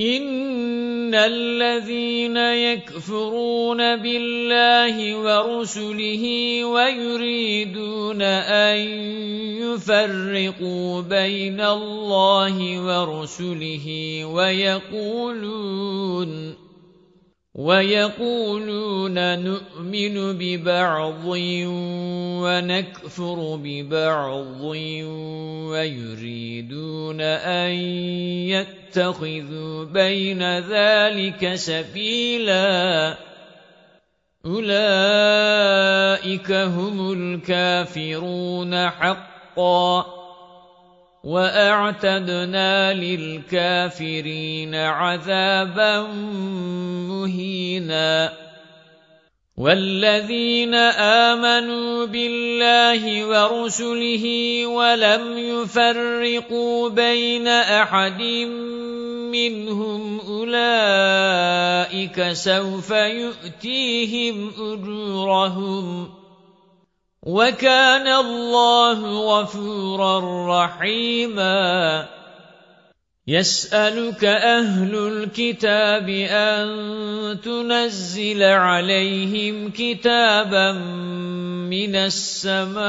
إِنَّ الَّذِينَ يَكْفُرُونَ بِاللَّهِ وَرُسُلِهِ وَيُرِيدُونَ أَن يُفَرِّقُوا بَيْنَ اللَّهِ وَرُسُلِهِ وَيَقُولُونَ وَيَقُولُونَ نُؤْمِنُ بِبَعْضٍ وَنَكْفُرُ بِبَعْضٍ وَيُرِيدُونَ أَن يَتَّخِذُوا بَيْنَ ذَلِكَ سَبِيلًا. أُولَئِكَ هُمُ الْكَافِرُونَ حَقًّا. وَأَعْتَدْنَا لِلْكَافِرِينَ عَذَابًا مُهِينًا وَالَّذِينَ آمَنُوا بِاللَّهِ وَرُسُلِهِ وَلَمْ يُفَرِّقُوا بَيْنَ أَحَدٍ مِّنْهُمْ أُولَئِكَ سَوْفَ يُؤْتِيهِمْ أُجُورَهُمْ وَكَانَ اللَّهُ غَفُورًا رَّحِيمًا. يَسْأَلُكَ أَهْلُ الْكِتَابِ أَن تُنَزِّلَ عَلَيْهِمْ كِتَابًا مِّنَ السَّمَاءِ.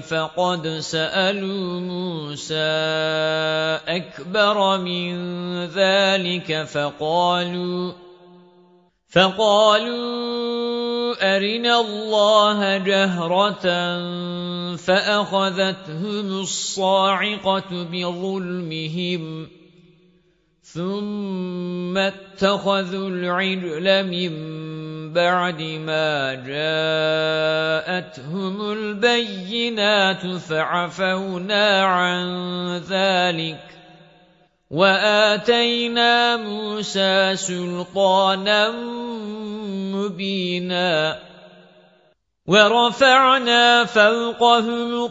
فَقَدْ سَأَلُوا مُوسَىٰ أَكْبَرَ مِن ذَلِكَ فَقَالُوا فَقَالُوا أَرِنَا اللَّهَ جَهْرَةً فَأَخَذَتْهُمُ الصَّاعِقَةُ بِظُلْمِهِمْ ثُمَّ اتَّخَذُوا الْعِجْلَ مِن بَعْدِ مَا جَاءَتْهُمُ الْبَيِّنَاتُ فَعَفَوْنَا عَن ذَلِكَ وَآتَيْنَا مُوسَى سُلْطَانًا مُبِينًا وَرَفَعْنَا فَوْقَهُمُ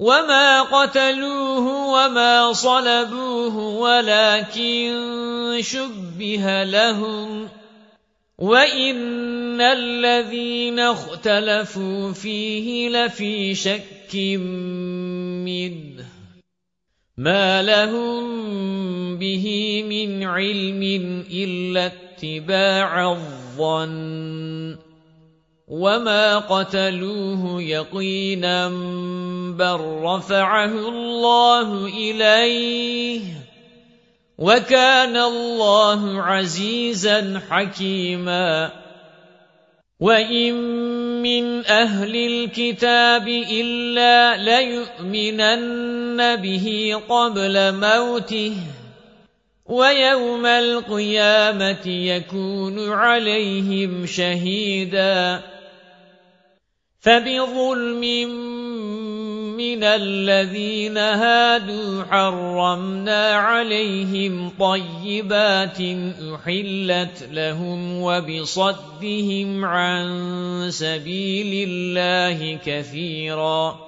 وَمَا قَتَلُوهُ وَمَا صَلَبُوهُ وَلَكِن شُبِّهَ لَهُمْ وَإِنَّ الَّذِينَ اخْتَلَفُوا فِيهِ لَفِي شَكٍّ مِّنْهُ مَا لَهُم بِهِ مِنْ عِلْمٍ إِلَّا اتِّبَاعَ الظَّنِّ وَمَا قَتَلُوهُ يَقِينًا بَل رَّفَعَهُ اللَّهُ إِلَيْهِ وَكَانَ اللَّهُ عَزِيزًا حَكِيمًا وَإِن مِنْ أَهْلِ الْكِتَابِ إِلَّا لَيُؤْمِنَنَّ بِهِ قَبْلَ مَوْتِهِ وَيَوْمَ الْقِيَامَةِ يَكُونُ عَلَيْهِمْ شَهِيدًا فَبِظُلْمٍ مِنَ الَّذِينَ هَادُوا حَرَّمْنَا عَلَيْهِمْ طَيِّبَاتٍ أُحِلَّتْ لَهُمْ وَبِصَدِّهِمْ عَن سَبِيلِ اللَّهِ كَثِيرًا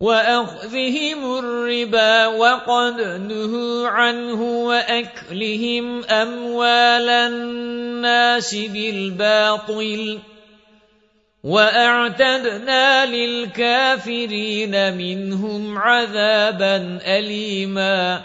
وَأَخْذِهِمُ الرِّبَا وَقَدْ نُهُوا عَنْهُ وَأَكْلِهِمْ أَمْوَالَ النَّاسِ بِالْبَاطِلِ وَأَعْتَدْنَا لِلْكَافِرِينَ مِنْهُمْ عَذَابًا أَلِيمًا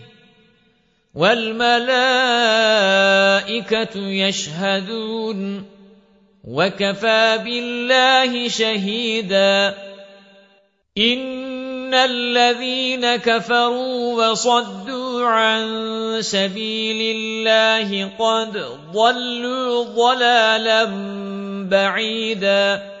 وَالْمَلَائِكَةُ يَشْهَدُونَ وَكَفَى بِاللَّهِ شَهِيدًا. إِنَّ الَّذِينَ كَفَرُوا وَصَدُّوا عَن سَبِيلِ اللَّهِ قَدْ ضَلُّوا ضَلَالًا بَعِيدًا.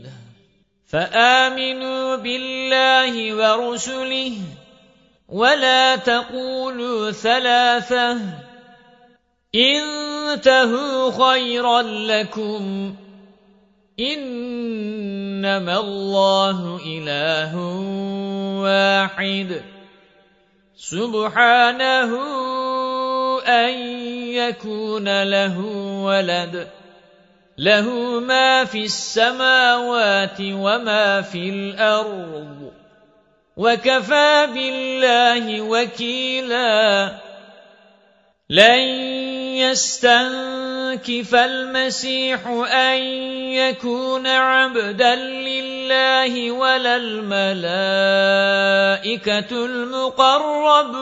فآمنوا بالله ورسله ولا تقولوا ثلاثة انتهوا خيرا لكم إنما الله إله واحد سبحانه أن يكون له ولد له ما في السماوات وما في الأرض. وكفى بالله وكيلا. لن يستنكف المسيح أن يكون عبدا لله ولا الملائكة المقربون.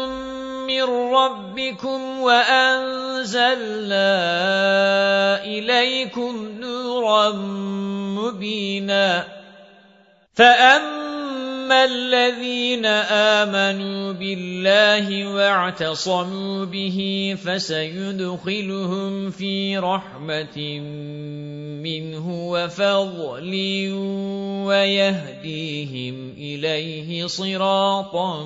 مِّن رَّبِّكُمْ وَأَنزَلْنَا إِلَيْكُمْ نُورًا مُّبِينًا. فَأَمَّا الَّذِينَ آمَنُوا بِاللَّهِ وَاعْتَصَمُوا بِهِ فَسَيُدْخِلُهُمْ فِي رَحْمَةٍ مِّنْهُ وَفَضْلٍ وَيَهْدِيهِمْ إِلَيْهِ صِرَاطًا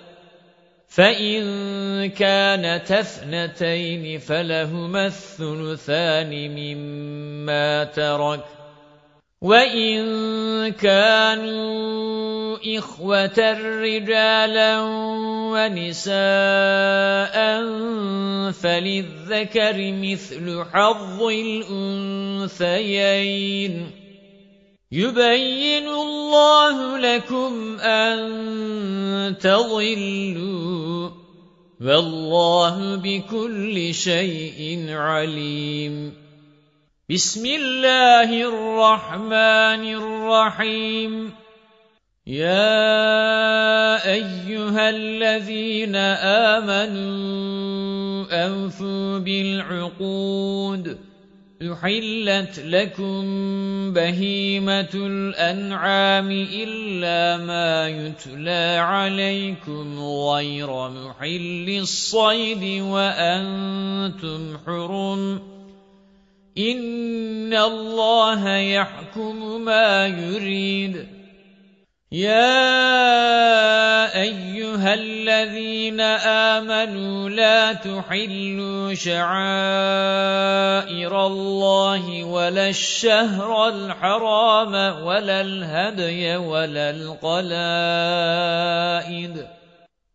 فَإِن كَانَتْ اثْنَتَيْنِ فَلَهُمَا الثُّلُثَانِ مِمَّا تَرَكَ وَإِن كَانُوا إِخْوَةً رِجَالًا وَنِسَاءً فَلِلذَّكَرِ مِثْلُ حَظِّ الْأُنثَيَيْنِ يُبَيِّنُ اللَّهُ لَكُمْ أَن تَضِلُّوا وَاللَّهُ بِكُلِّ شَيْءٍ عَلِيمٌ بِسْمِ اللَّهِ الرَّحْمَنِ الرَّحِيمِ يَا أَيُّهَا الَّذِينَ آمَنُوا أَوْفُوا بِالْعُقُودِ أُحِلَّتْ لَكُمْ بَهِيمَةُ الْأَنْعَامِ إِلَّا مَا يُتْلَى عَلَيْكُمْ غَيْرَ مُحِلِّي الصَّيْدِ وَأَنْتُمْ حُرُمٌ إِنَّ اللَّهَ يَحْكُمُ مَا يُرِيدُ يَا أَيُّهَا الَّذِينَ آمَنُوا لَا تُحِلُّوا شَعَائِرَ اللَّهِ وَلَا الشَّهْرَ الْحَرَامَ وَلَا الْهَدْيَ وَلَا الْقَلَائِدَ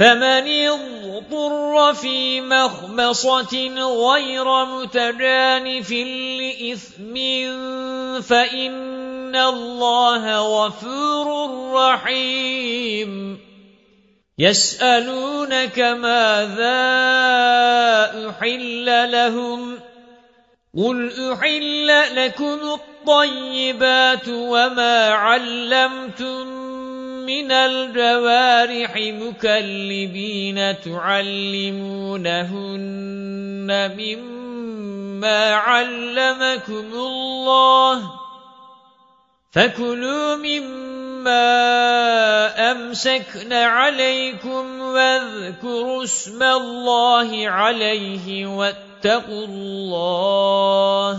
فَمَنِ اضْطُرَّ فِي مَخْمَصَةٍ غَيْرَ مُتَجَانِفٍ لِإِثْمٍ فَإِنَّ اللَّهَ غَفُورٌ رَّحِيمٌ. يَسْأَلُونَكَ مَاذَا أُحِلَّ لَهُمْ؟ قُلْ أُحِلَّ لَكُمُ الطَّيِّبَاتُ وَمَا عَلَّمْتُم مِّنَ الْجَوَارِحِ مُكَلِّبِينَ تُعَلِّمُونَهُنَّ مِمَّا عَلَّمَكُمُ اللَّهُ فَكُلُوا مِمَّا أَمْسَكْنَ عَلَيْكُمْ وَاذْكُرُوا اسْمَ اللَّهِ عَلَيْهِ وَاتَّقُوا اللَّهَ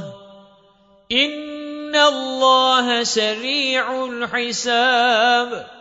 إِنَّ اللَّهَ سَرِيعُ الْحِسَابِ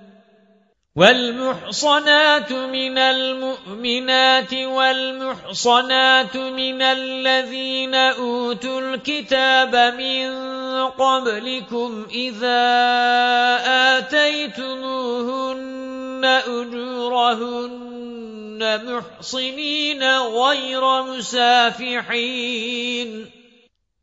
وَالْمُحْصَنَاتُ مِنَ الْمُؤْمِنَاتِ وَالْمُحْصَنَاتُ مِنَ الَّذِينَ أُوتُوا الْكِتَابَ مِنْ قَبْلِكُمْ إِذَا آتَيْتُمُوهُنَّ أُجُورَهُنَّ مُحْصِنِينَ غَيْرَ مُسَافِحِينَ.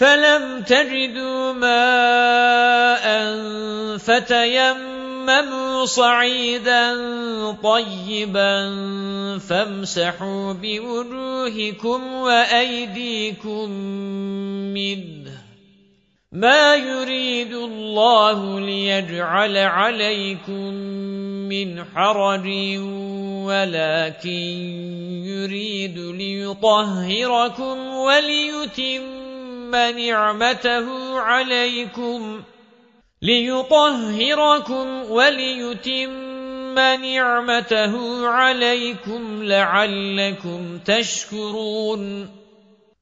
فَلَمْ تَجِدُوا مَاءً فَتَيَمَّمُوا تيمموا صعيدا طيبا فامسحوا بوجوهكم وأيديكم منه مَا يُرِيدُ اللَّهُ لِيَجْعَلَ عَلَيْكُمْ مِنْ حَرَجٍ وَلَكِنْ يُرِيدُ لِيُطَهِّرَكُمْ وَلِيُتِمَّ نِعْمَتَهُ عَلَيْكُمْ لِيُطَهِّرَكُمْ وَلِيُتِمَّ نِعْمَتَهُ عَلَيْكُمْ لَعَلَّكُمْ تَشْكُرُونَ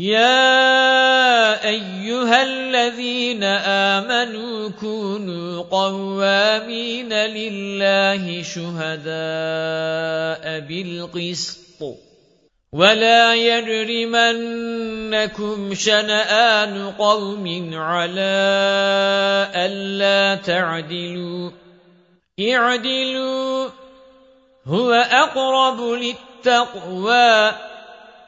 يَا أَيُّهَا الَّذِينَ آمَنُوا كُونُوا قَوَّامِينَ لِلَّهِ شُهَدَاءَ بِالْقِسْطِ وَلَا يَجْرِمَنَّكُمْ شَنَآنُ قَوْمٍ عَلَىٰ أَلَّا تَعْدِلُوا اعْدِلُوا هُوَ أَقْرَبُ لِلتَّقْوَىٰ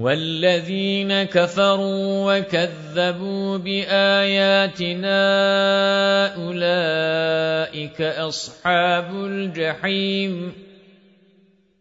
وَالَّذِينَ كَفَرُوا وَكَذَّبُوا بِآيَاتِنَا أُولَئِكَ أَصْحَابُ الْجَحِيمِ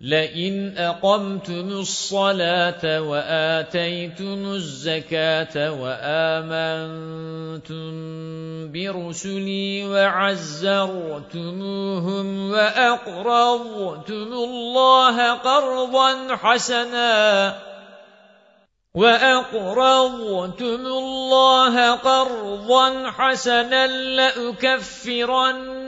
لئن أقمتم الصلاة وآتيتم الزكاة وآمنتم برسلي وعزرتموهم وأقرضتم الله قرضا حسنا وَأَقْرَضْتُمُ اللَّهَ قَرْضًا حَسَنًا لَّأُكَفِّرَنَّ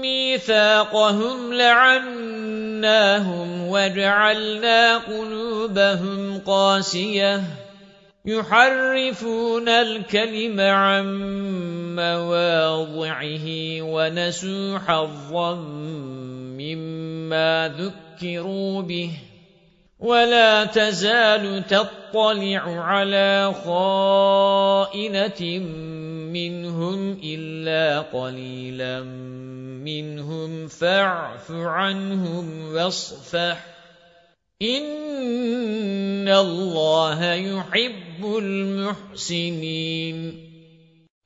مِيثَاقَهُمْ لَعَنَّاهُمْ وَجَعَلْنَا قُلُوبَهُمْ قَاسِيَةً. يُحَرِّفُونَ الْكَلِمَ عَن مَّوَاضِعِهِ وَنَسُوا حَظًّا مِّمَّا ذُكِّرُوا بِهِ. وَلَا تَزَالُ تَطَّلِعُ عَلَى خَائِنَةٍ مِّنْهُمْ إِلَّا قَلِيلًا. مِّنْهُمْ فَاعْفُ عَنْهُمْ وَاصْفَحْ. إِنَّ اللَّهَ يُحِبُّ الْمُحْسِنِينَ.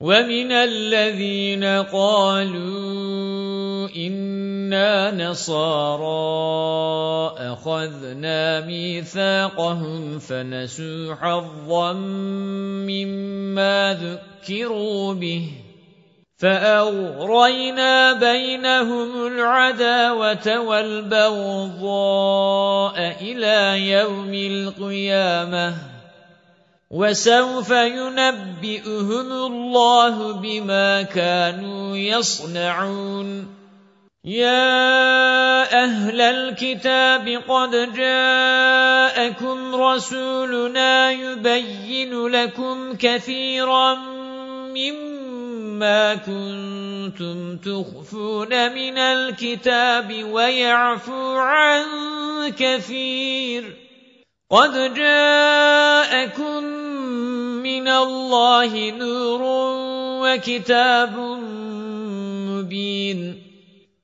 وَمِنَ الَّذِينَ قَالُوا إِنَّا نَصَارَى أَخَذْنَا مِيثَاقَهُمْ فَنَسُوا حَظًّا مِّمَّا ذُكِّرُوا بِهِ. فَأَغْرَيْنَا بَيْنَهُمُ الْعَدَاوَةَ وَالْبَغْضَاءَ إِلَى يَوْمِ الْقِيَامَةِ وَسَوْفَ يُنَبِّئُهُمُ اللَّهُ بِمَا كَانُوا يَصْنَعُونَ يَا أَهْلَ الْكِتَابِ قَدْ جَاءَكُمْ رَسُولُنَا يُبَيِّنُ لَكُمْ كَثِيرًا مِّمَّا كُنتُمْ تُخْفُونَ مِنَ الْكِتَابِ وَيَعْفُو عَن كَثِيرٍ قَدْ جَاءَكُم مِّنَ اللَّهِ نُورٌ وَكِتَابٌ مُّبِينٌ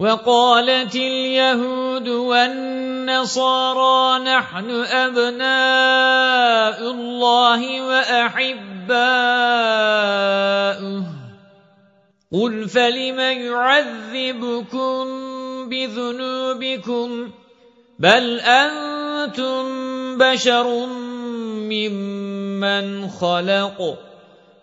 وَقَالَتِ الْيَهُودُ وَالنَّصَارَى نَحْنُ أَبْنَاءُ اللَّهِ وَأَحِبَّاؤُهُ. قُلْ فَلِمَ يُعَذِّبُكُم بِذُنُوبِكُمْ؟ بَلْ أَنْتُمْ بَشَرٌ مِّمَّنْ خَلَقَ.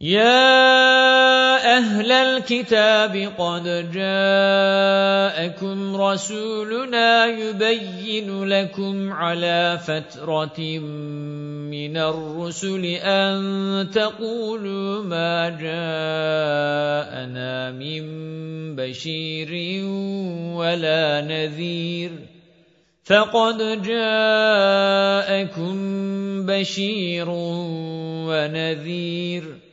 يَا أَهْلَ الْكِتَابِ قَدْ جَاءَكُمْ رَسُولُنَا يُبَيِّنُ لَكُمْ عَلَى فَتْرَةٍ مِنَ الرُّسُلِ أَن تَقُولُوا مَا جَاءَنَا مِن بَشِيرٍ وَلَا نَذِيرٍ فَقَدْ جَاءَكُم بَشِيرٌ وَنَذِيرٌ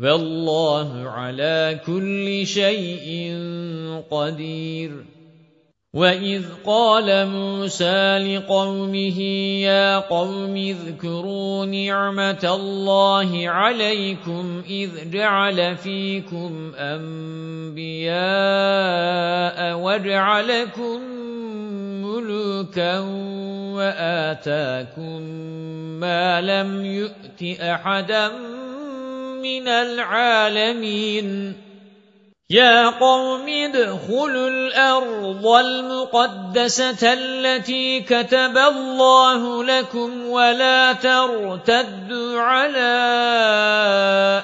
وَاللَّهُ عَلَى كُلِّ شَيْءٍ قَدِيرٌ. وَإِذْ قَالَ مُوسَى لِقَوْمِهِ يَا قَوْمِ اذْكُرُوا نِعْمَةَ اللَّهِ عَلَيْكُمْ إِذْ جَعَلَ فِيكُمْ أَنْبِيَاءَ وَجَعَلَكُمْ مُلُوكًا وَآتَاكُمْ مَا لَمْ يُؤْتِ أَحَدًا مِنَ الْعَالَمِينَ. يَا قَوْمِ ادْخُلُوا الْأَرْضَ الْمُقَدَّسَةَ الَّتِي كَتَبَ اللَّهُ لَكُمْ وَلَا تَرْتَدُّوا عَلَى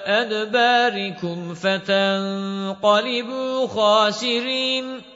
أَدْبَارِكُمْ فَتَنقَلِبُوا خَاسِرِينَ.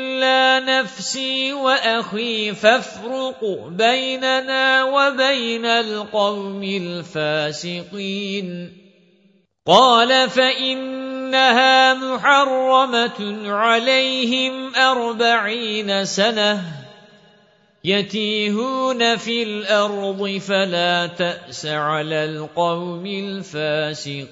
نفسي وأخي فافرق بيننا وبين القوم الفاسقين. قال فإنها محرمة عليهم أربعين سنة يتيهون في الأرض فلا تأس على القوم الفاسقين.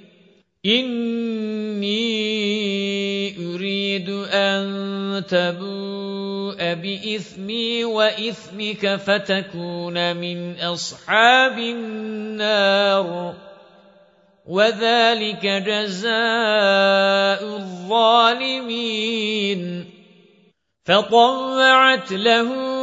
إِنِّي أُرِيدُ أَن تَبُوءَ بِإِثْمِي وَإِثْمِكَ فَتَكُونَ مِنْ أَصْحَابِ النَّارِ وَذَلِكَ جَزَاءُ الظَّالِمِينَ فطوعت له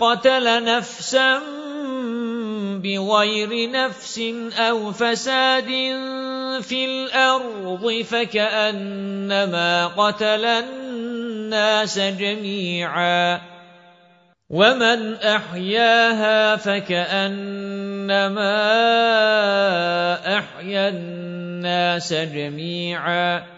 قتل نفسا بغير نفس أو فساد في الأرض فكأنما قتل الناس جميعا ومن أحياها فكأنما أحيا الناس جميعا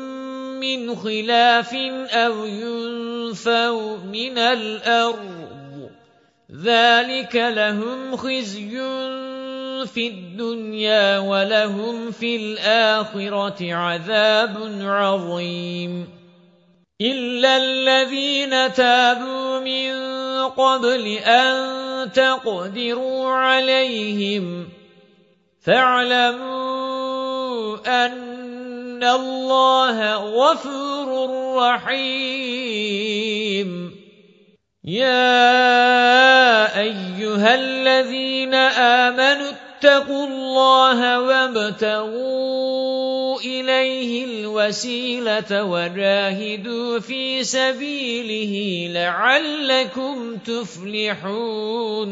مِّنْ خِلَافٍ أَوْ يُنفَوْا مِنَ الْأَرْضِ. ذَلِكَ لَهُمْ خِزْيٌ فِي الدُّنْيَا وَلَهُمْ فِي الْآخِرَةِ عَذَابٌ عَظِيمٌ. إِلَّا الَّذِينَ تَابُوا مِن قَبْلِ أَن تَقْدِرُوا عَلَيْهِمْ فَاعْلَمُوا أَنَّ إِنَّ اللَّهَ غَفُورٌ رَّحِيمٌ. يَا أَيُّهَا الَّذِينَ آمَنُوا اتَّقُوا اللَّهَ وَابْتَغُوا إِلَيْهِ الْوَسِيلَةَ وَجَاهِدُوا فِي سَبِيلِهِ لَعَلَّكُمْ تُفْلِحُونَ.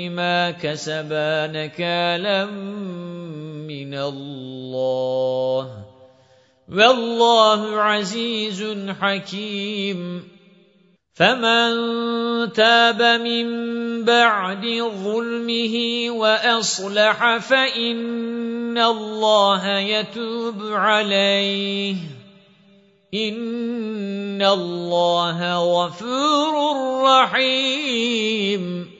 بِمَا كَسَبَا نَكَالًا مِنَ اللَّهِ. وَاللَّهُ عَزِيزٌ حَكِيمٌ. فَمَن تَابَ مِن بَعْدِ ظُلْمِهِ وَأَصْلَحَ فَإِنَّ اللَّهَ يَتُوبُ عَلَيْهِ. إِنَّ اللَّهَ غَفُورٌ رَّحِيمٌ.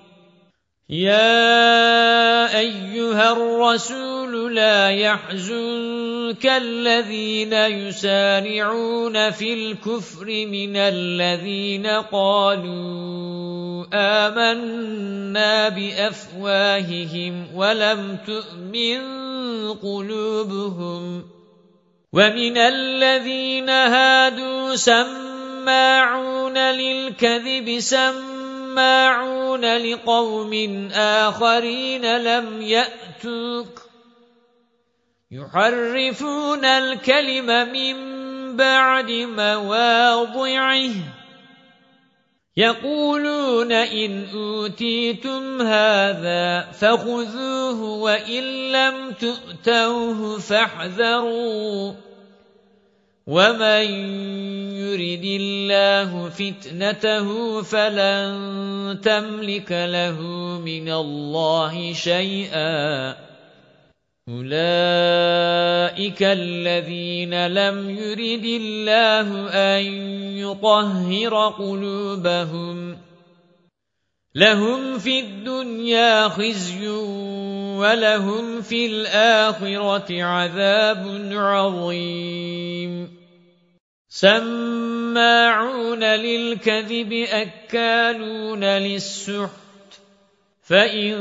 يَا أَيُّهَا الرَّسُولُ لَا يَحْزُنكَ الَّذِينَ يُسَارِعُونَ فِي الْكُفْرِ مِنَ الَّذِينَ قَالُوا آمَنَّا بِأَفْوَاهِهِمْ وَلَمْ تُؤْمِنْ قُلُوبُهُمْ وَمِنَ الَّذِينَ هَادُوا سَمَّاعُونَ لِلْكَذِبِ سَمَّاعُونَ سَمَّاعُونَ لِقَوْمٍ آخَرِينَ لَمْ يَأْتُوكَ. يُحَرِّفُونَ الْكَلِمَ مِنْ بَعْدِ مَوَاضِعِهِ. يَقُولُونَ إِنْ أُوتِيتُمْ هَذَا فَخُذُوهُ وَإِنْ لَمْ تُؤْتَوْهُ فَاحْذَرُوا. وَمَن يُرِدِ اللَّهُ فِتْنَتَهُ فَلَن تَمْلِكَ لَهُ مِنَ اللَّهِ شَيْئًا أُولَئِكَ الَّذِينَ لَمْ يُرِدِ اللَّهُ أَن يُطَهِّرَ قُلُوبَهُمْ لَهُمْ فِي الدُّنْيَا خِزْيٌ وَلَهُمْ فِي الْآخِرَةِ عَذَابٌ عَظِيمٌ. سَمَّاعُونَ لِلْكَذِبِ أَكَّالُونَ لِلسُّحْتِ. فَإِن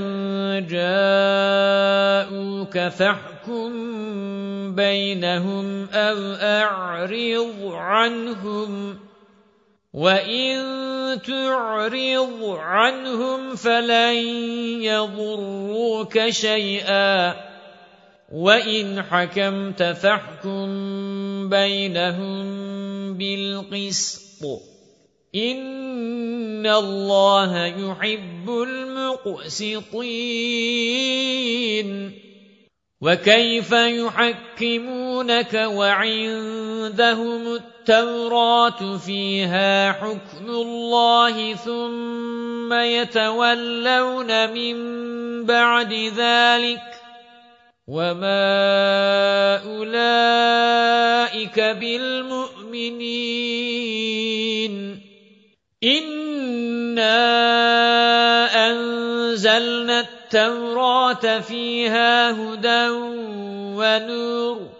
جَاءُوكَ فَاحْكُم بَيْنَهُمْ أَوْ أَعْرِضْ عَنْهُمْ. وَإِن تُعْرِضْ عَنْهُمْ فَلَن يَضُرُّوكَ شَيْئًا وَإِنْ حَكَمْتَ فَاحْكُم بَيْنَهُم بِالْقِسْطِ إِنَّ اللَّهَ يُحِبُّ الْمُقْسِطِينَ وَكَيْفَ يُحَكِّمُونَكَ وَعِندَهُمُ التَّوْرَاةُ فِيهَا حُكْمُ اللَّهِ ثُمَّ يَتَوَلَّوْنَ مِن بَعْدِ ذَلِكَ وَمَا أُولَئِكَ بِالْمُؤْمِنِينَ. إِنَّا أَنزَلْنَا التَّوْرَاةَ فِيهَا هُدًى وَنُورٌ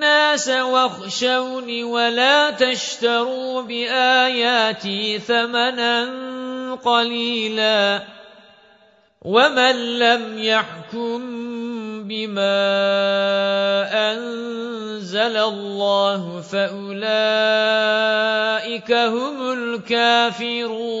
النَّاسَ وَاخْشَوْنِ وَلَا تَشْتَرُوا بِآيَاتِي ثَمَنًا قَلِيلًا وَمَن لَّمْ يَحْكُم بِمَا أَنزَلَ اللَّهُ فَأُولَٰئِكَ هُمُ الْكَافِرُونَ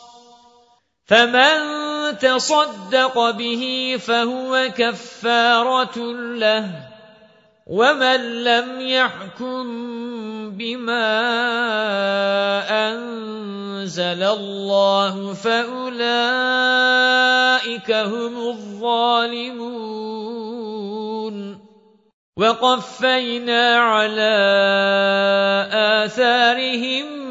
فَمَن تَصَدَّقَ بِهِ فَهُوَ كَفَّارَةٌ لَّهُ وَمَن لَّمْ يَحْكُم بِمَا أَنزَلَ اللَّهُ فَأُولَٰئِكَ هُمُ الظَّالِمُونَ. وَقَفَّيْنَا عَلَىٰ آثَارِهِم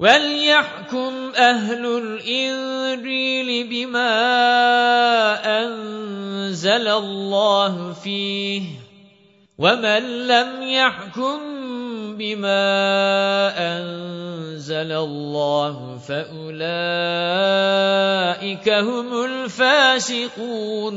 وَلْيَحْكُمْ أَهْلُ الْإِنجِيلِ بِمَا أَنزَلَ اللَّهُ فِيهِ وَمَن لَّمْ يَحْكُم بِمَا أَنزَلَ اللَّهُ فَأُولَئِكَ هُمُ الْفَاسِقُونَ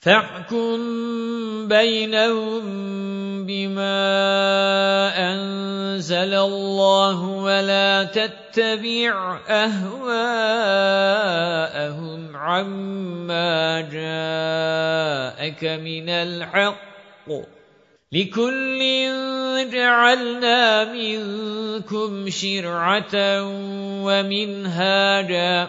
فَاحْكُم بَيْنَهُم بِمَا أَنزَلَ اللَّهُ وَلَا تَتَّبِعْ أَهْوَاءَهُمْ عَمَّا جَاءَكَ مِنَ الْحَقِّ لِكُلٍّ جَعَلْنَا مِنكُمْ شِرْعَةً وَمِنْهَاجًا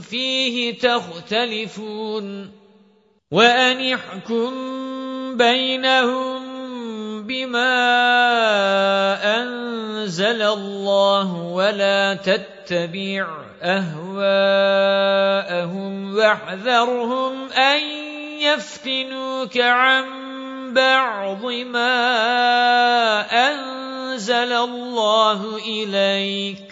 فِيهِ تَخْتَلِفُونَ وَأَنِ احْكُم بَيْنَهُم بِمَا أَنزَلَ اللَّهُ وَلَا تَتَّبِعْ أَهْوَاءَهُمْ وَاحْذَرْهُمْ أَن يَفْتِنُوكَ عَن بَعْضِ مَا أَنزَلَ اللَّهُ إِلَيْكَ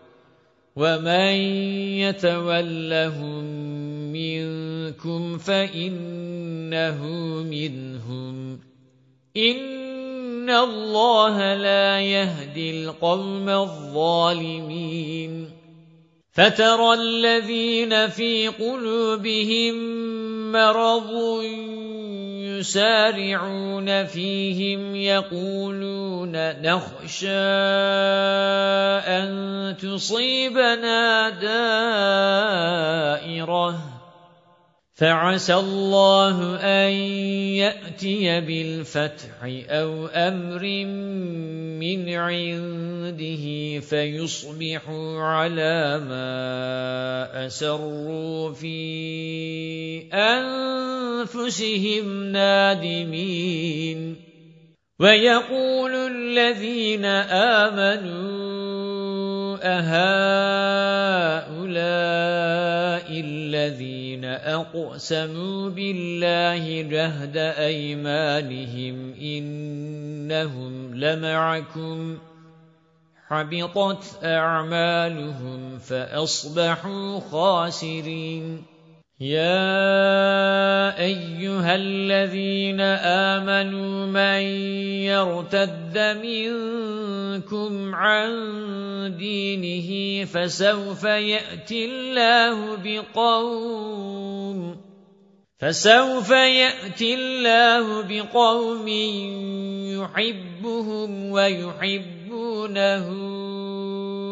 وَمَن يَتَوَلَّهُم مِّنكُمْ فَإِنَّهُ مِنْهُمْ إِنَّ اللَّهَ لَا يَهْدِي الْقَوْمَ الظَّالِمِينَ فَتَرَى الَّذِينَ فِي قُلُوبِهِم مَّرَضٌ يسارعون فيهم يقولون نخشى أن تصيبنا دائرة فَعَسَى اللَّهُ أَن يَأْتِيَ بِالْفَتْحِ أَوْ أَمْرٍ مِّنْ عِندِهِ فَيُصْبِحُوا عَلَى مَا أَسَرُّوا فِي أَنفُسِهِمْ نَادِمِينَ. وَيَقُولُ الَّذِينَ آمَنُوا أَهَؤُلَاءِ الَّذِينَ أَقْسَمُوا بِاللَّهِ جَهْدَ أَيْمَانِهِمْ إِنَّهُمْ لَمَعَكُمْ حَبِطَتْ أَعْمَالُهُمْ فَأَصْبَحُوا خَاسِرِينَ يَا أَيُّهَا الَّذِينَ آمَنُوا مَن يَرْتَدَّ مِنكُمْ عَن دِينِهِ فَسَوْفَ يَأْتِي اللَّهُ بِقَوْمٍ فَسَوْفَ يَأْتِي اللَّهُ بِقَوْمٍ يُحِبُّهُمْ وَيُحِبُّونَهُ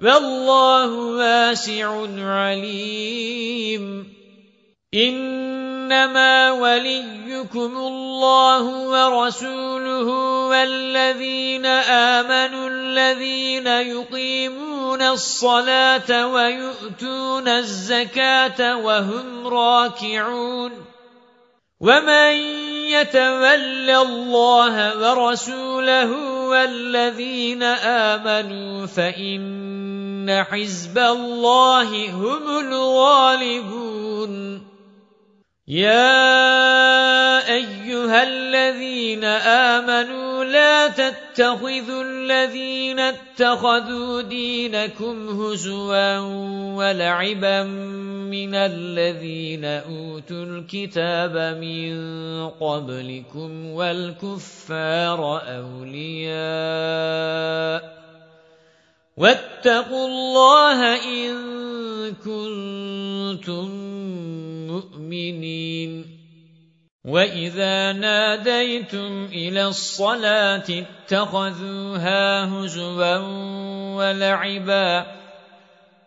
وَاللَّهُ وَاسِعٌ عَلِيمٌ. إِنَّمَا وَلِيُّكُمُ اللَّهُ وَرَسُولُهُ وَالَّذِينَ آمَنُوا الَّذِينَ يُقِيمُونَ الصَّلَاةَ وَيُؤْتُونَ الزَّكَاةَ وَهُمْ رَاكِعُونَ. وَمَن يَتَوَلَّ اللَّهَ وَرَسُولَهُ وَالَّذِينَ آمَنُوا فَإِنَّ حِزْبَ اللَّهِ هُمُ الْغَالِبُونَ يَا أَيُّهَا الَّذِينَ آمَنُوا لَا تَتَّخِذُوا الَّذِينَ اتَّخَذُوا دِينَكُمْ هُزُوًا وَلَعِبًا مِنَ الَّذِينَ أُوتُوا الْكِتَابَ مِنْ قَبْلِكُمْ وَالْكُفَّارَ أَوْلِيَاءَ وَاتَّقُوا اللَّهَ إِن كُنتُم مُّؤْمِنِينَ. وَإِذَا نَادَيْتُمْ إِلَى الصَّلَاةِ اتَّخَذُوهَا هُزُوًا وَلَعِبًا.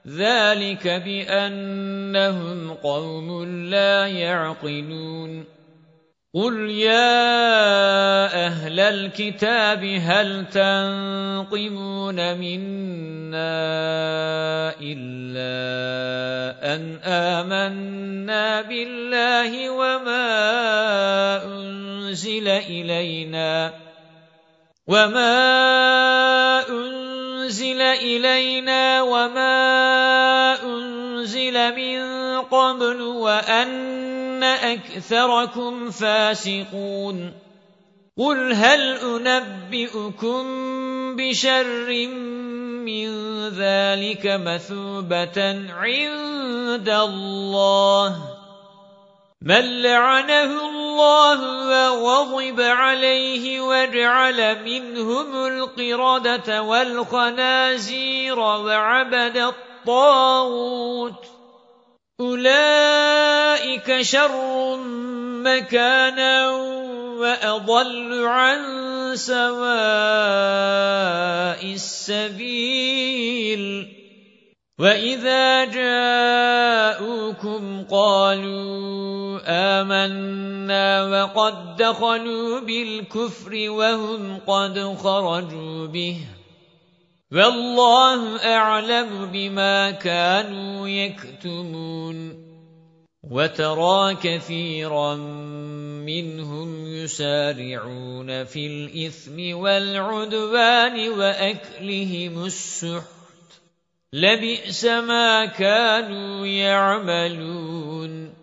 ذَلِكَ بِأَنَّهُمْ قَوْمٌ لَّا يَعْقِلُونَ. قُلْ يَا أَهْلَ الْكِتَابِ هَلْ تَنقِمُونَ مِنَّا إِلَّا أَنْ آمَنَّا بِاللَّهِ وَمَا أُنْزِلَ إِلَيْنَا وَمَا أُنْزِلَ إِلَيْنَا وَمَا أُنْزِلَ مِنْ قَبْلُ وَأَنَّ أَكْثَرَكُمْ فَاسِقُونَ قُلْ هَلْ أُنَبِّئُكُم بِشَرٍّ مِّن ذَلِكَ مَثُوبَةً عِندَ اللَّهِ مَن لَّعَنَهُ اللَّهُ وَغَضِبَ عَلَيْهِ وَجَعَلَ مِنْهُمُ الْقِرَدَةَ وَالْخَنَازِيرَ وَعَبَدَ الطَّاغُوتَ أُولَئِكَ شَرٌّ مَكَانًا وَأَضَلُّ عَن سَوَاءِ السَّبِيلِ. وَإِذَا جَاءُوكُمْ قَالُوا آمَنَّا وَقَدْ دَخَلُوا بِالْكُفْرِ وَهُمْ قَدْ خَرَجُوا بِهِ. وَاللَّهُ أَعْلَمُ بِمَا كَانُوا يَكْتُمُونَ وَتَرَى كَثِيرًا مِنْهُمْ يُسَارِعُونَ فِي الْإِثْمِ وَالْعُدْوَانِ وَأَكْلِهِمُ السُّحْتَ. لَبِئْسَ مَا كَانُوا يَعْمَلُونَ.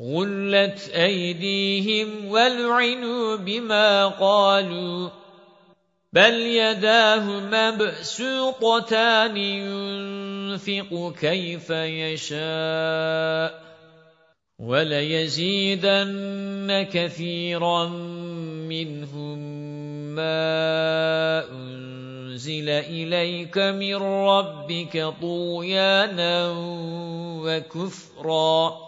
غلت أيديهم ولعنوا بما قالوا بل يداه مبسوطتان ينفق كيف يشاء وَلَيَزِيدَنَّ كَثِيرًا مِنْهُمْ مَا أُنْزِلَ إِلَيْكَ مِنْ رَبِّكَ طُغْيَانًا وَكُفْرًا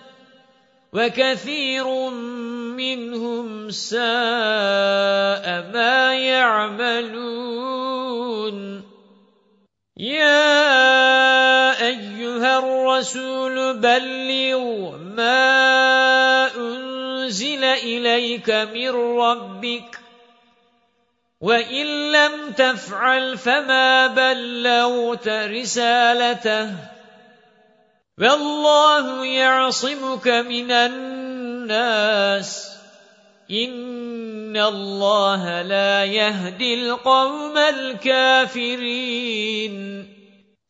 وَكَثِيرٌ مِنْهُمْ سَاءَ مَا يَعْمَلُونَ. يَا أَيُّهَا الرَّسُولُ بَلِّغْ مَا أُنْزِلَ إِلَيْكَ مِنْ رَبِّكَ وَإِنْ لَمْ تَفْعَلْ فَمَا بَلَّغْتَ رِسَالَتَهُ. وَاللَّهُ يَعْصِمُكَ مِنَ النَّاسِ. إِنَّ اللَّهَ لَا يَهْدِي الْقَوْمَ الْكَافِرِينَ.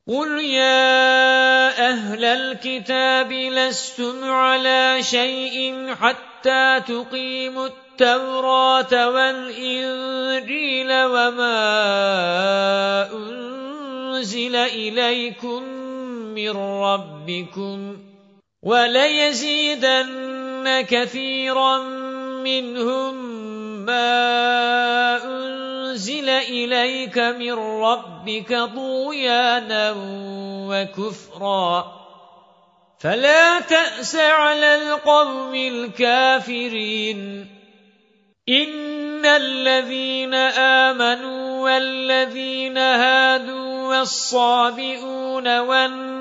قُلْ يَا أَهْلَ الْكِتَابِ لَسْتُمْ عَلَى شَيْءٍ حَتَّى تُقِيمُوا التَّوْرَاةَ وَالْإِنْجِيلَ وَمَا أُنْزِلَ إِلَيْكُمْ مِنْ رَبِّكُمْ وَلَيَزِيدَنَّ كَثِيرًا مِنْهُمْ مَا أُنْزِلَ إِلَيْكَ مِنْ رَبِّكَ طُغْيَانًا وَكُفْرًا. فَلَا تَأْسَ عَلَى الْقَوْمِ الْكَافِرِينَ. إِنَّ الَّذِينَ آمَنُوا وَالَّذِينَ هَادُوا وَالصَّابِئُونَ وَالنَّصَارَى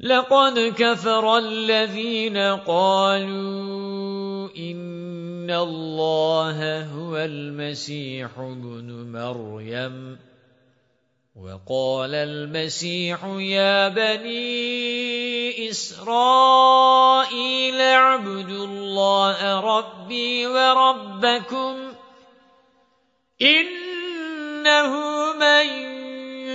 لَقَدْ كَفَرَ الَّذِينَ قَالُوا إِنَّ اللَّهَ هُوَ الْمَسِيحُ ابْنُ مَرْيَمَ. وَقَالَ الْمَسِيحُ يَا بَنِي إِسْرَائِيلَ اعْبُدُوا اللَّهَ رَبِّي وَرَبَّكُمْ إِنَّهُ مَن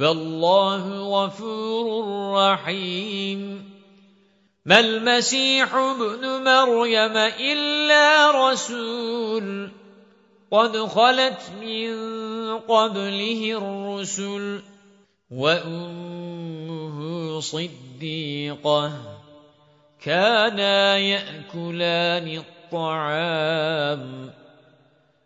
وَاللَّهُ غَفُورٌ رَّحِيمٌ. مَا الْمَسِيحُ ابْنُ مَرْيَمَ إِلَّا رَسُولٌ. قَدْ خَلَتْ مِنْ قَبْلِهِ الرُّسُلُ. وَأُمُّهُ صِدِّيقَةٌ. كَانَا يَأْكُلَانِ الطَّعَامَ.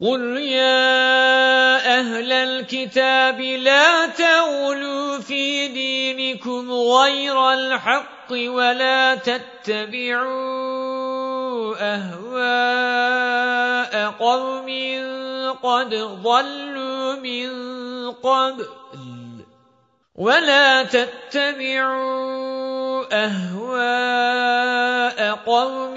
قُلْ يَا أَهْلَ الْكِتَابِ لَا تَغْلُوا فِي دِينِكُمْ غَيْرَ الْحَقِّ وَلَا تَتَّبِعُوا أَهْوَاءَ قَوْمٍ قَدْ ضَلُّوا مِنْ قَبْلُ وَلَا تَتَّبِعُوا أَهْوَاءَ قَوْمٍ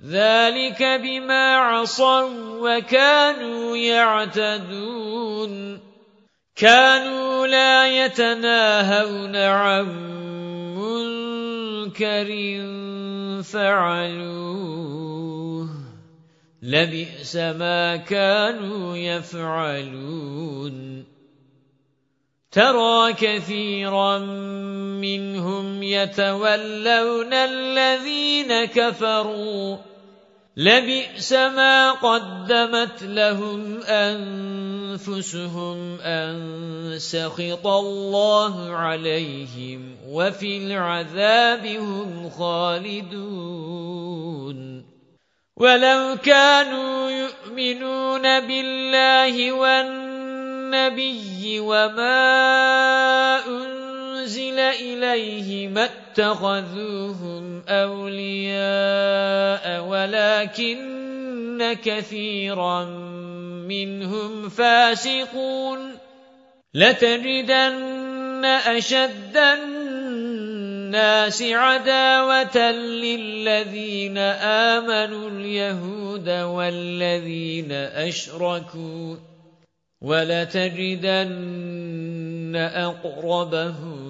ذَلِكَ بِمَا عَصَوا وَكَانُوا يَعْتَدُونَ كَانُوا لَا يَتَنَاهَوْنَ عَن مُّنكَرٍ فَعَلُوهُ لَبِئْسَ مَا كَانُوا يَفْعَلُونَ تَرَى كَثِيرًا مِنْهُمْ يَتَوَلَّوْنَ الَّذِينَ كَفَرُوا لَبِئْسَ مَا قَدَّمَتْ لَهُمْ أَنفُسُهُمْ أَن سَخِطَ اللَّهُ عَلَيْهِمْ وَفِي الْعَذَابِ هُمْ خَالِدُونَ. وَلَوْ كَانُوا يُؤْمِنُونَ بِاللَّهِ وَالنَّبِيِّ وَمَا أُنْزِلَ إِلَيْهِ مَا اتَّخَذُوهُمْ أَوْلِيَاءَ وَلَكِنَّ كَثِيرًا مِنْهُمْ فَاسِقُونَ. لَتَجِدَنَّ أَشَدَّ النَّاسِ عَدَاوَةً لِلَّذِينَ آمَنُوا الْيَهُودَ وَالَّذِينَ أَشْرَكُوا. وَلَتَجِدَنَّ أَقْرَبَهُم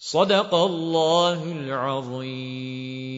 صدق الله العظيم.